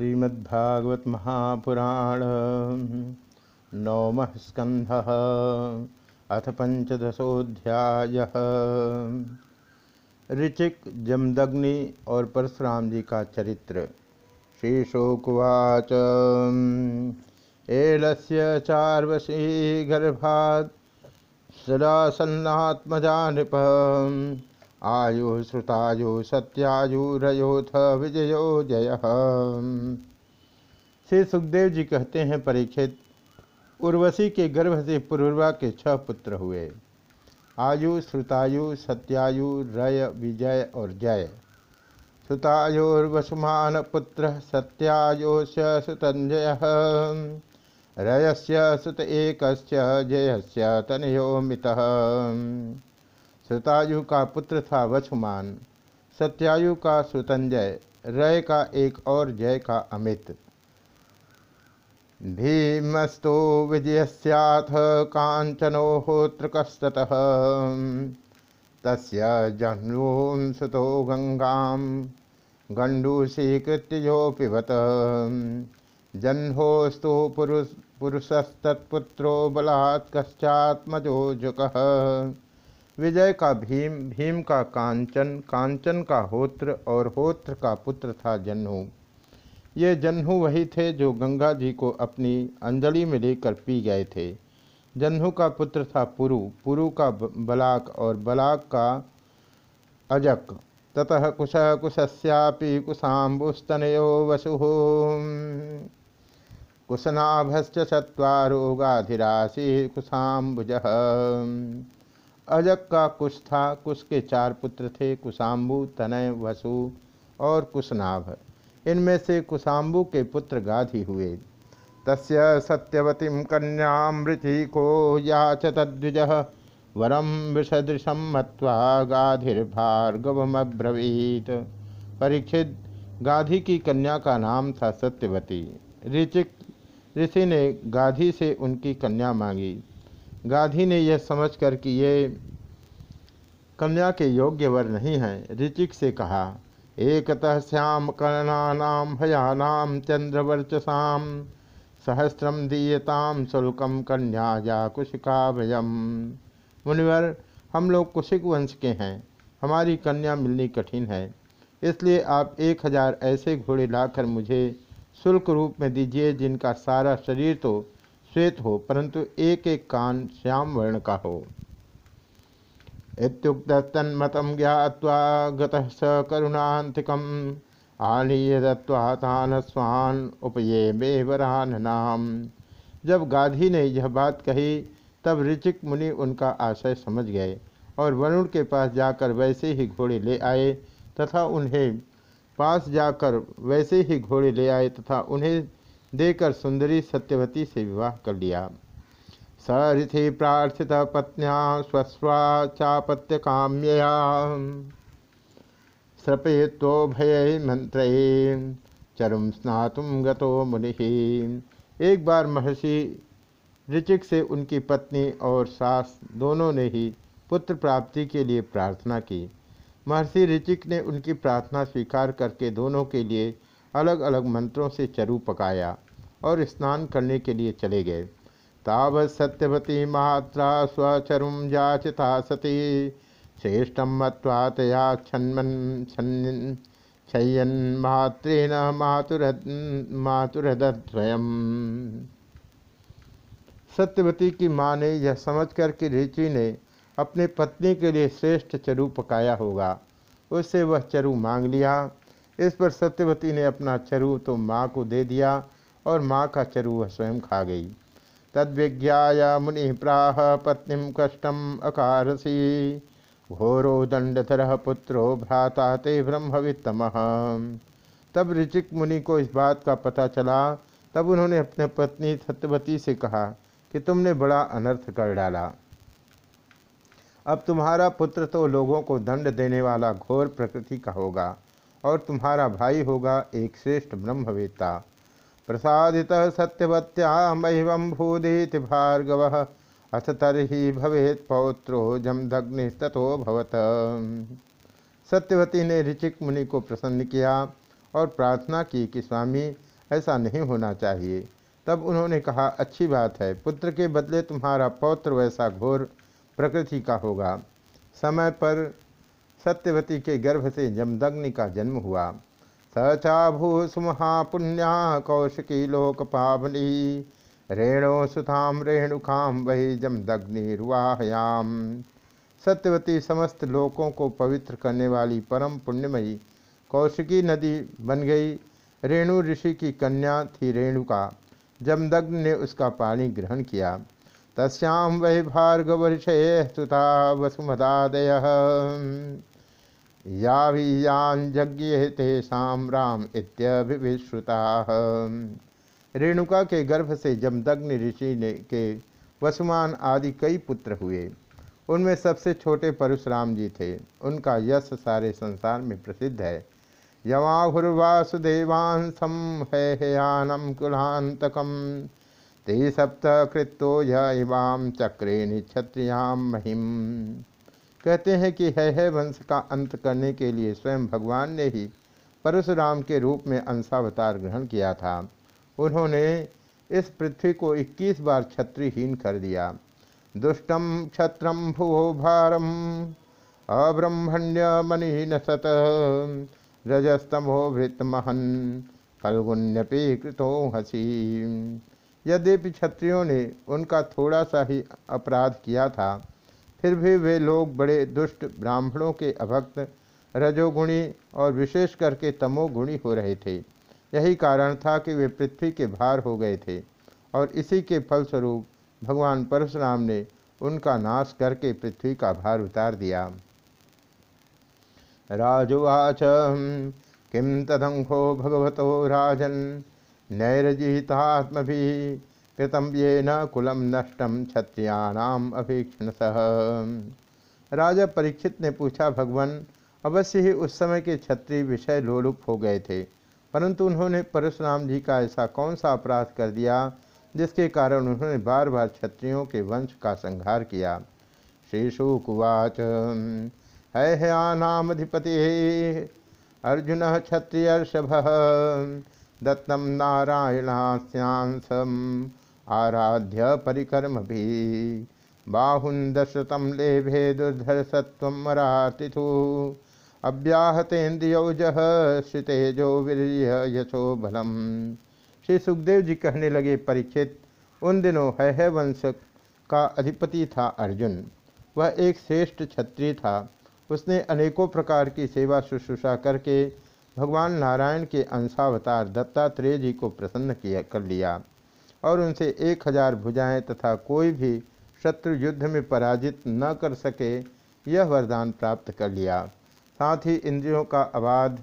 श्रीमद्भागवत महापुराण नवम स्कंध अथ पंचदशोध्याय ऋचिक, जमदग्नि और परशुराम जी का चरित्र। श्रीशोकुवाच। एलस्य चार्वशी गर्भात् सदा आयु श्रुतायु सत्यायुरयोथ विजयो जय। श्री सुखदेव जी कहते हैं, परीक्षित, उर्वशी के गर्भ से पूर्वा के छह पुत्र हुए। आयु श्रुतायु सत्यायु रय विजय और जय। श्रुतायुर्वसुमान पुत्र सत्यायोस्य सुतंजय रयस्य सुत एक जयस्य तनयो मितः श्रुतायु का पुत्र था वसुमान सत्यायु का सुतंजय, रय का एक और जय का अमित। भीमस्तो विजयस्याथ कांचनो होत्रकस्ततः, तस्य जह्नूं सुतो गंगां गण्डूसीकृत्य यो पिबत। जह्नोस्तु पुरुष, पुरुषस्तत्पुत्रो बलात् कश्चात्मजो विजय का भीम भीम का कांचन कांचन का होत्र और होत्र का पुत्र था जन्हू। ये जन्हू वही थे जो गंगा जी को अपनी अंजलि में लेकर पी गए थे। जन्हू का पुत्र था पुरु पुरु का बलाक और बलाक का अजक। ततः कुश कुशस्यापि कुशाम्बुस्तनयो वसु। कुशनाभश्च गाधिराशि कुशाम्बुज। अजक का कुश था, कुश के चार पुत्र थे कुशाम्बु तनय, वसु और कुशनाभ। इनमें से कुशाम्बु के पुत्र गाधी हुए। तस्य कन्यामृति को याच तद्विज। वरम विषदृशम मत्वा गाधिर्भार्गवमब्रवीत। परीक्षित, गाधी की कन्या का नाम था सत्यवती। ऋचिक, ऋषि ने गाधी से उनकी कन्या मांगी। गाधी ने यह समझकर कि ये कन्या के योग्य वर नहीं हैं। ऋचिक से कहा, एकतः श्याम कर्णानाम भयानाम चंद्रवर्चसाम सहस्रम दीयताम शुल्कम कन्या या कुशिका भयम मुनिवर, हम लोग कुशिक वंश के हैं। हमारी कन्या मिलनी कठिन है। इसलिए आप एक हज़ार ऐसे घोड़े लाकर मुझे शुल्क रूप में दीजिए जिनका सारा शरीर तो श्वेत हो, परंतु एक एक कान श्याम वर्ण का हो। इतुक्तन्मतम ज्ञावा गतः स करुणातिकम आनीय दत्वा स्वान उपये बेवरान जब गाधी ने यह बात कही, तब ऋचिक मुनि उनका आशय समझ गए और वरुण के पास जाकर वैसे ही घोड़े ले आए तथा उन्हें पास जाकर वैसे ही घोड़े ले आए तथा उन्हें देकर सुंदरी सत्यवती से विवाह कर लिया। सरिथि प्रार्थित पत्न्या स्वस्वाचापत्य काम्यया। श्रपेत्वो भय मंत्र चरुम स्नातुम गतो मुनि। एक बार महर्षि ऋचिक से उनकी पत्नी और सास दोनों ने ही पुत्र प्राप्ति के लिए प्रार्थना की। महर्षि ऋचिक ने उनकी प्रार्थना स्वीकार करके दोनों के लिए अलग अलग मंत्रों से चरु पकाया और स्नान करने के लिए चले गए। तावत सत्यवती मात्रा स्वचरुम जाचिता सती। श्रेष्ठम मत्वा तया छन्मन छयन मातृन मातुर मातुरदयम सत्यवती की माँ ने यह समझकर कि ऋचि ने अपने पत्नी के लिए श्रेष्ठ चरु पकाया होगा, उससे वह चरु मांग लिया। इस पर सत्यवती ने अपना चरु तो माँ को दे दिया और माँ का चरु वह स्वयं खा गई। तद्विज्ञा मुनि प्राह पत्नी कष्टम अकारसी। घोरो दंडधर पुत्रो भ्राता ते ब्रह्मवित्तम तब ऋचिक मुनि को इस बात का पता चला। तब उन्होंने अपने पत्नी सत्यवती से कहा कि तुमने बड़ा अनर्थ कर डाला। अब तुम्हारा पुत्र तो लोगों को दंड देने वाला घोर प्रकृति का होगा। और तुम्हारा भाई होगा एक श्रेष्ठ ब्रह्मवेत्ता। प्रसादि सत्यवत्या महिवं भूदेति भार्गव। अथ तरही भवेत पौत्रो जमदग्निस्ततो भवत। सत्यवती ने ऋचिक मुनि को प्रसन्न किया और प्रार्थना की कि स्वामी, ऐसा नहीं होना चाहिए। तब उन्होंने कहा, अच्छी बात है, पुत्र के बदले तुम्हारा पौत्र वैसा घोर प्रकृति का होगा। समय पर सत्यवती के गर्भ से जमदग्नि का जन्म हुआ। सचाभू सुमहापुण्या कौशिकी लोक पावनी रेणो सुधाम रेणुखाम वही जमदग्नि जमदग्निर्वाहयाम। सत्यवती समस्त लोकों को पवित्र करने वाली परम पुण्यमयी कौशिकी नदी बन गई। रेणु ऋषि की कन्या थी रेणुका। जमदग्न ने उसका पानी ग्रहण किया। तस्याम वै भार्गवर्षय सुता वसुमदादय। या भी यान राम इत्यभिश्रुता रेणुका के गर्भ से जमदग्नि ऋषि ने के वसुमान आदि कई पुत्र हुए। उनमें सबसे छोटे परशुराम जी थे। उनका यश सारे संसार में प्रसिद्ध है। यमाहुर्वासुदेवांसम है हयानम कुलांतकम ते सप्त कृतो यवाम चक्रे क्षत्रियाम महिम। कहते हैं कि है है वंश का अंत करने के लिए स्वयं भगवान ने ही परशुराम के रूप में अंशावतार ग्रहण किया था। उन्होंने इस पृथ्वी को 21 बार छत्रीहीन कर दिया। दुष्टम क्षत्रम भुवो भारम अब्रह्मण्य मणि न सत, रजस्तमो महन फलगुण्यपि कृतो हसी। यद्यपि क्षत्रियों ने उनका थोड़ा सा ही अपराध किया था फिर भी वे लोग बड़े दुष्ट ब्राह्मणों के अभक्त, रजोगुणी और विशेष करके तमोगुणी हो रहे थे। यही कारण था कि वे पृथ्वी के भार हो गए थे और इसी के फलस्वरूप भगवान परशुराम ने उनका नाश करके पृथ्वी का भार उतार दिया। राजुवाच किम तदंखो भगवतो राजन नैरजितात्म भी कृतम ये न कुलम नष्टम क्षत्रियाणाम अभीक्षण सह राजा परीक्षित ने पूछा, भगवान, अवश्य ही उस समय के क्षत्रिय विषय लोलुप हो गए थे, परंतु उन्होंने परशुराम जी का ऐसा कौन सा अपराध कर दिया, जिसके कारण उन्होंने बार बार क्षत्रियों के वंश का संहार किया? श्री शुकुवाच है हयानामधिपति अर्जुन क्षत्रियर्षभ दत्तम नारायणास्यांसम आराध्य परिकर्म भी बाहुन दशतम लेभे दुर्धर सत्व मरातिथु अव्याहतेन्द्रियोज श्रुतेजो वीर यशो बलम। श्री सुखदेव जी कहने लगे परीक्षित उन दिनों है वंश का अधिपति था अर्जुन। वह एक श्रेष्ठ क्षत्रिय था। उसने अनेकों प्रकार की सेवा शुश्रूषा करके भगवान नारायण के अंशावतार दत्तात्रेय जी को प्रसन्न किया, कर लिया। और उनसे एक हज़ार भुजाएँ तथा कोई भी शत्रु युद्ध में पराजित न कर सके, यह वरदान प्राप्त कर लिया। साथ ही इंद्रियों का अबाध,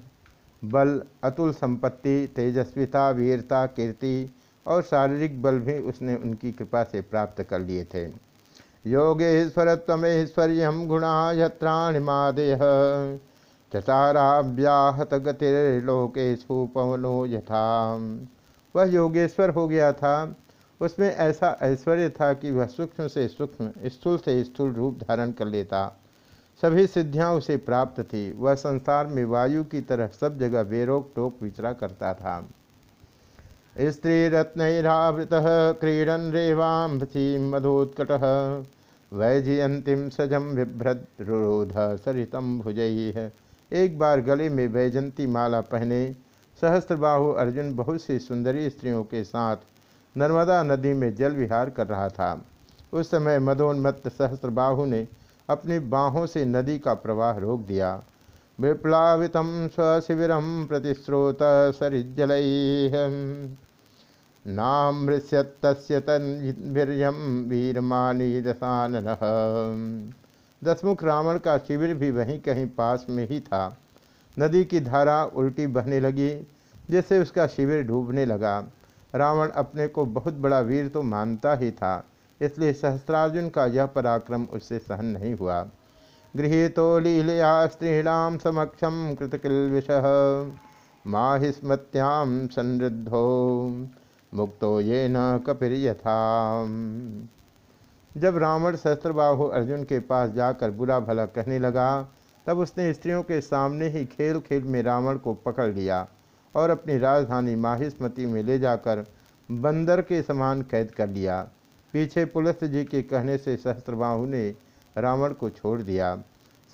बल, अतुल संपत्ति, तेजस्विता, वीरता, कीर्ति और शारीरिक बल भी उसने उनकी कृपा से प्राप्त कर लिए थे। योगेश्वर तमेश्वर्य गुणा यत्राणिमादेह चताराभ्याहत गतिर्लोकेशु पवनो यथा। वह योगेश्वर हो गया था। उसमें ऐसा ऐश्वर्य था कि वह सूक्ष्म से सूक्ष्म, स्थूल से स्थूल रूप धारण कर लेता। सभी सिद्धियाँ उसे प्राप्त थी। वह संसार में वायु की तरह सब जगह बेरोक टोक विचरा करता था। स्त्री रत्नरावृत क्रीडन रेवाम्भसी मधोत्कट वैजयंतिम सजम विभ्रत रोध सरितम भुजई है एक बार गले में वैजंती माला पहने सहस्त्रबाहु अर्जुन बहुत सी सुंदरी स्त्रियों के साथ नर्मदा नदी में जल विहार कर रहा था। उस समय मदोन्मत्त सहस्त्रबाहु ने अपनी बाहों से नदी का प्रवाह रोक दिया। विप्लावित स्वशिविर प्रतिस्रोत सरिजल नामृश्यत वीरमानी दशान दसमुख रावण का शिविर भी वहीं कहीं पास में ही था। नदी की धारा उल्टी बहने लगी जिससे उसका शिविर डूबने लगा। रावण अपने को बहुत बड़ा वीर तो मानता ही था, इसलिए सहस्त्रार्जुन का यह पराक्रम उससे सहन नहीं हुआ। गृहीतो लीलया स्त्रीणाम समक्षम कृतकिल विष माहिस्मत्याम समृद्धो मुक्तो ये न कपिर यथा जब रावण सहस्त्रबाहु अर्जुन के पास जाकर बुरा भला कहने लगा तब उसने स्त्रियों के सामने ही खेल खेल में रावण को पकड़ लिया और अपनी राजधानी माहिस्मती में ले जाकर बंदर के समान कैद कर लिया। पीछे पुलिस जी के कहने से सहस्त्रबाहु ने रावण को छोड़ दिया।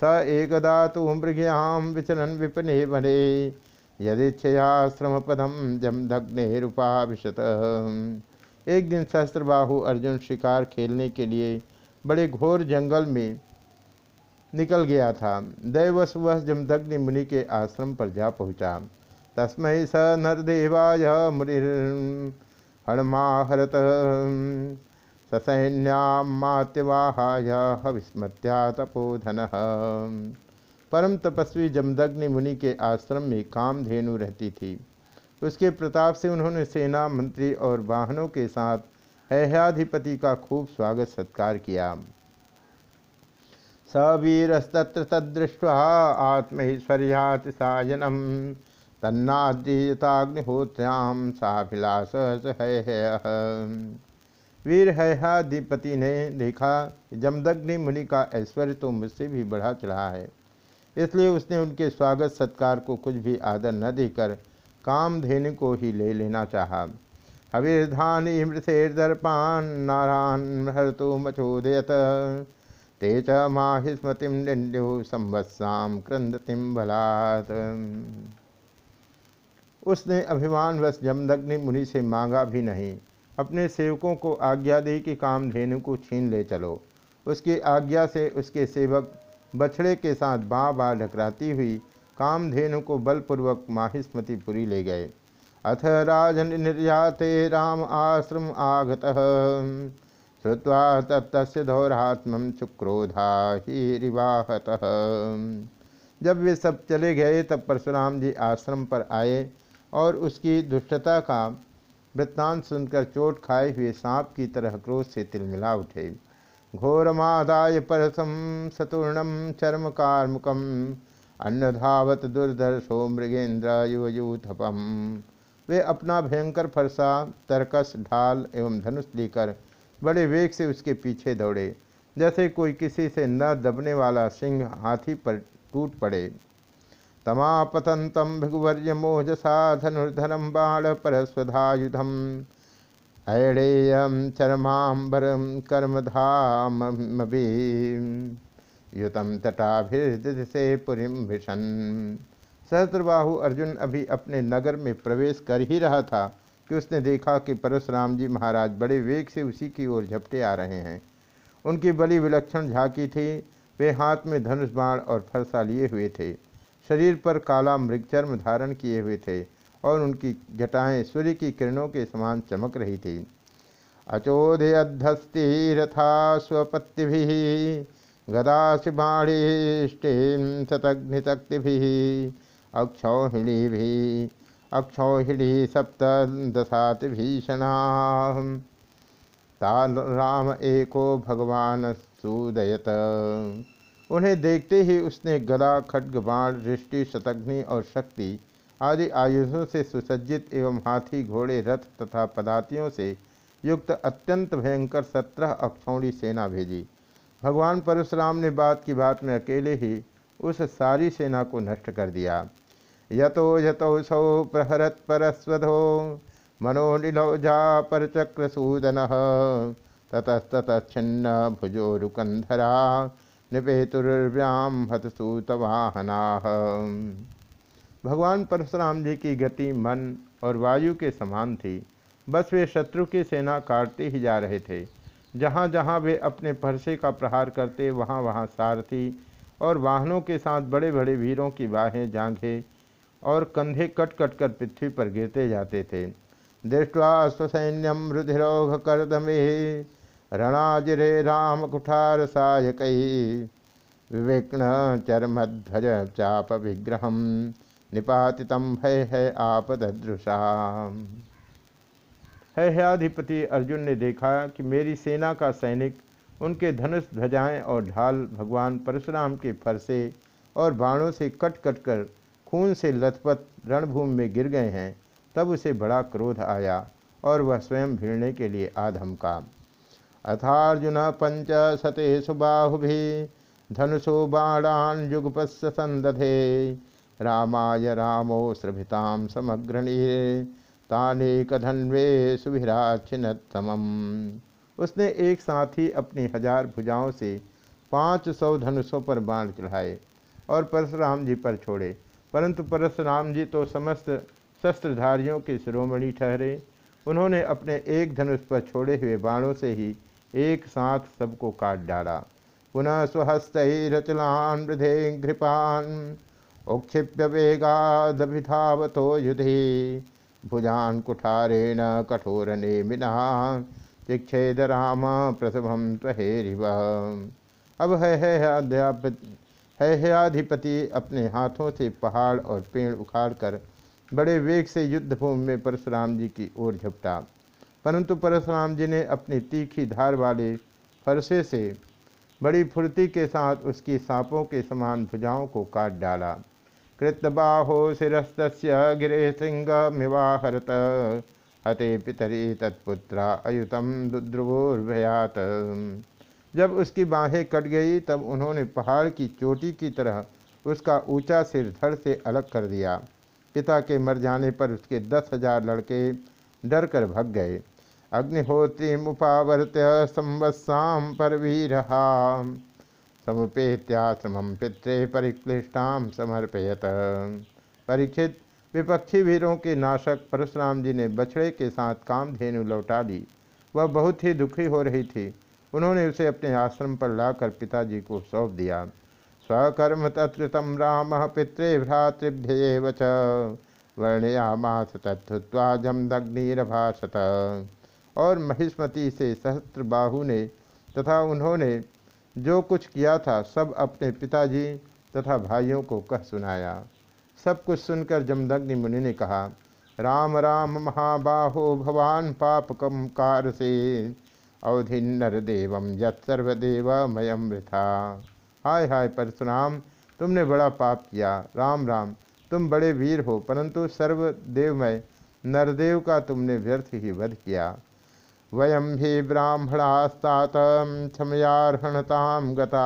स एकदा तो मृग्याम विचलन विपने बने, यदिच्छया श्रम पदम जम दग्ने रूपाभिशत एक दिन सहस्त्रबाहु अर्जुन शिकार खेलने के लिए बड़े घोर जंगल में निकल गया था। दैवश वह जमदग्नि मुनि के आश्रम पर जा पहुँचा। तस्मय स नरदेवाय हणमाहरत ससैन्यामात्यवाहाय हविस्मत्या तपोधन परम तपस्वी जमदग्नि मुनि के आश्रम में कामधेनु रहती थी। उसके प्रताप से उन्होंने सेना मंत्री और वाहनों के साथ हैहाधिपति का खूब स्वागत सत्कार किया। सवीरस्तत्र तदृष्ट्वा आत्मैश्वर्याति सायनम तन्नाद्यताग्निहोत्र्याम साभिलाष वीर हैहाधिपति ने देखा जमदग्नि मुनि का ऐश्वर्य तो मुझसे भी बढ़ा चढ़ा है। इसलिए उसने उनके स्वागत सत्कार को कुछ भी आदर न देकर कामधेनु को ही ले लेना चाहा। हविर्धानी मृषेर्दर्पान नारायण हर तो मचोदयत। ते च माहि स्मृतिम निंड्यो संवत्साम क्रंदतिम बलात्। उसने अभिमानवश जमदग्नि मुनि से मांगा भी नहीं। अपने सेवकों को आज्ञा दी कि कामधेनु को छीन ले चलो। उसकी आज्ञा से उसके सेवक बछड़े के साथ बाँ बाँ ढकराती हुई कामधेनु को बलपूर्वक माहिस्मतिपुरी ले गए। अथ राजन निर्याते राम आश्रम आगत। श्रुवा तत्त दौरात्म सुक्रोधा ही रिवाहत जब वे सब चले गए, तब परशुराम जी आश्रम पर आए और उसकी दुष्टता का वृत्तांत सुनकर चोट खाए हुए सांप की तरह क्रोध से तिलमिला उठे। घोरमादाय परसम सतूर्णम चर्म कार्मुकम अन्नधावत दुर्धर्षो मृगेंद्र युवयूथपम वे अपना भयंकर फरसा, तरकस, ढाल एवं धनुष लेकर बड़े वेग से उसके पीछे दौड़े। जैसे कोई किसी से न दबने वाला सिंह हाथी पर टूट पड़े। तमापतंतम भृगुवर्य मोहजसा धनुर्धनम बाण परस्वधायुधम ऐडेयम चरमांबरम कर्मधामभि युतम तटाभिर्दिशे पुरीम भीषण सहस्रबाहु अर्जुन अभी अपने नगर में प्रवेश कर ही रहा था। कि उसने देखा कि परशुराम जी महाराज बड़े वेग से उसी की ओर झपटे आ रहे हैं। उनकी बड़ी विलक्षण झांकी थी, वे हाथ में धनुष बाण और फरसा लिए हुए थे। शरीर पर काला मृगचर्म धारण किए हुए थे और उनकी जटाएँ सूर्य की किरणों के समान चमक रही थी। अचोदयध्वस्ती रथा स्वपत्ति गदाशिबाणीष्टीं शतघ्निशक्तिभिः अक्षौहिणीभिः अक्षौहिणी सप्तदशातिभीषणाः ताल राम एको भगवान सुदयत। उन्हें देखते ही उसने गदा, खड्ग, बाण, दृष्टि शतग्नि और शक्ति आदि आयुधों से सुसज्जित एवं हाथी, घोड़े, रथ तथा पदातियों से युक्त अत्यंत भयंकर सत्रह अक्षौणी सेना भेजी। भगवान परशुराम ने बात की बात में अकेले ही उस सारी सेना को नष्ट कर दिया। यतो यतो सौ प्रहरत परस्वधो ततस्ततच्छिन्न भुजो रुकंधरा निपेतुर्व्याम हतसूतवाहना भगवान परशुराम जी की गति, मन और वायु के समान थी। बस वे शत्रु की सेना काटते ही जा रहे थे। जहाँ जहाँ वे अपने परसे का प्रहार करते, वहाँ वहाँ सारथी और वाहनों के साथ बड़े बड़े वीरों की बाहें जांघें और कंधे कट कट कर पृथ्वी पर गिरते जाते थे। दृष्टवा स्वसैन्यम रुधिरोघ करदमे रणाजिरे राम कुठार सायक विवेक्न चरमध्वज चाप विग्रह निपातितम भय है आपदृशा हैहयाधिपति अर्जुन ने देखा कि मेरी सेना का सैनिक, उनके धनुष ध्वजाएँ और ढाल भगवान परशुराम के फरसे और बाणों से कट कट कर खून से लथपथ रणभूमि में गिर गए हैं, तब उसे बड़ा क्रोध आया और वह स्वयं भिड़ने के लिए आधम का अथार्जुन पंच सते सुबाहु धनुषो बाणान युगपस्स संदधे। रामाय रामो श्रभिताम समग्रणी ताने कधन्वे सुभिराचिनतमम उसने एक साथ ही अपनी हज़ार भुजाओं से पाँच सौ धनुषों पर बाण चढ़ाए और परशुराम जी पर छोड़े। परंतु परशुराम जी तो समस्त शस्त्रधारियों के शिरोमणि ठहरे। उन्होंने अपने एक धनुष पर छोड़े हुए बाणों से ही एक साथ सबको काट डाला। पुनः स्वहस्त रचलान वृधे घृपान, उक्षिप्य वेगादभिधावतो युधि। भुजान कुठारेण कठोर नेमिना चिक्षेद राम प्रसभम त्वहेरिव। अब है हैहयाधिपति अपने हाथों से पहाड़ और पेड़ उखाड़कर बड़े वेग से युद्ध भूमि में परशुराम जी की ओर झपटा। परंतु परशुराम जी ने अपनी तीखी धार वाले फरसे से बड़ी फुर्ती के साथ उसकी सांपों के समान भुजाओं को काट डाला। कृतबाहो शिस्त गिरे सिंह मिवाहरत, हते पितरी तत्पुत्रा अयुतम ध्रुवोर्भयात जब उसकी बाहें कट गई, तब उन्होंने पहाड़ की चोटी की तरह उसका ऊँचा सिर धड़ से अलग कर दिया। पिता के मर जाने पर उसके दस हज़ार लड़के डर कर भग गए। अग्निहोत्री मुपावर्त्य संवत्साम पर रहा समुपेत्याश्रम पित्रे परिक्लिष्टाम समर्पयत। परीक्षित विपक्षी वीरों के नाशक परशुराम जी ने बछड़े के साथ कामधेनु लौटा दी। वह बहुत ही दुखी हो रही थी। उन्होंने उसे अपने आश्रम पर लाकर पिताजी को सौंप दिया। स्वकर्म तत्तम राम पितृ भ्रातृभ्य च। वर्णयामास तत्वा जमदग्निभाषत और महिष्मती से सहस्त्र बाहु ने तथा उन्होंने जो कुछ किया था सब अपने पिताजी तथा भाइयों को कह सुनाया। सब कुछ सुनकर जमदग्नि मुनि ने कहा, राम राम, महाबाहो, भवान पाप कम कार से अवधि नर देवम यत्सर्वदेव मयम वृथा। हाय हाय परशुराम, तुमने बड़ा पाप किया। राम राम, तुम बड़े वीर हो, परंतु सर्वदेवमय नरदेव का तुमने व्यर्थ ही वध किया। वयम ही ब्राह्मणास्तात क्षमयार्हणताम गता।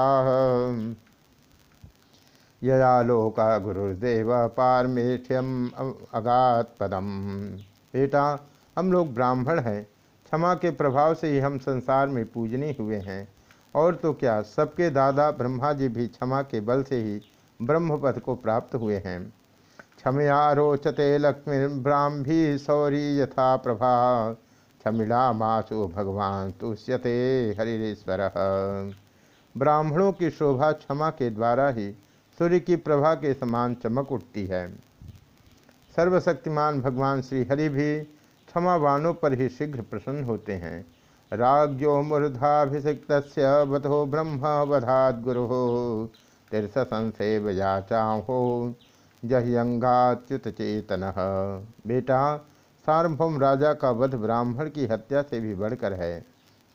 यया लोका गुरुदेव पारमेठ्यम अगात पदम बेटा, हम लोग ब्राह्मण हैं क्षमा के प्रभाव से ही हम संसार में पूजनीय हुए हैं। और तो क्या, सबके दादा ब्रह्मा जी भी क्षमा के बल से ही ब्रह्मपद को प्राप्त हुए हैं। क्षमया रोचते लक्ष्मी ब्राह्मी सौरी यथा प्रभा। क्षमिला मासु भगवान तुष्यते हरिश्वर ब्राह्मणों की शोभा क्षमा के द्वारा ही सूर्य की प्रभा के समान चमक उठती है। सर्वशक्तिमान भगवान श्री हरि भी क्षमावानों पर ही शीघ्र प्रसन्न होते हैं। राज्यो मूर्धाभिषिक्त बधो ब्रह्म वधात गुरु। तीर्थ संसेव याचाहो। जह्यंगाच्युत चेतन। बेटा सार्वभौम राजा का वध ब्राह्मण की हत्या से भी बढ़कर है।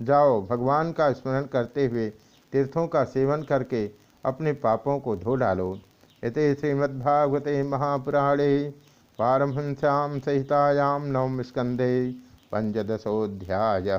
जाओ, भगवान का स्मरण करते हुए तीर्थों का सेवन करके अपने पापों को धो डालो। इत श्रीमद्भागवते महापुराणे पारमहंस्याम सहितायाम नवम स्कंदे पंचदशोध्याय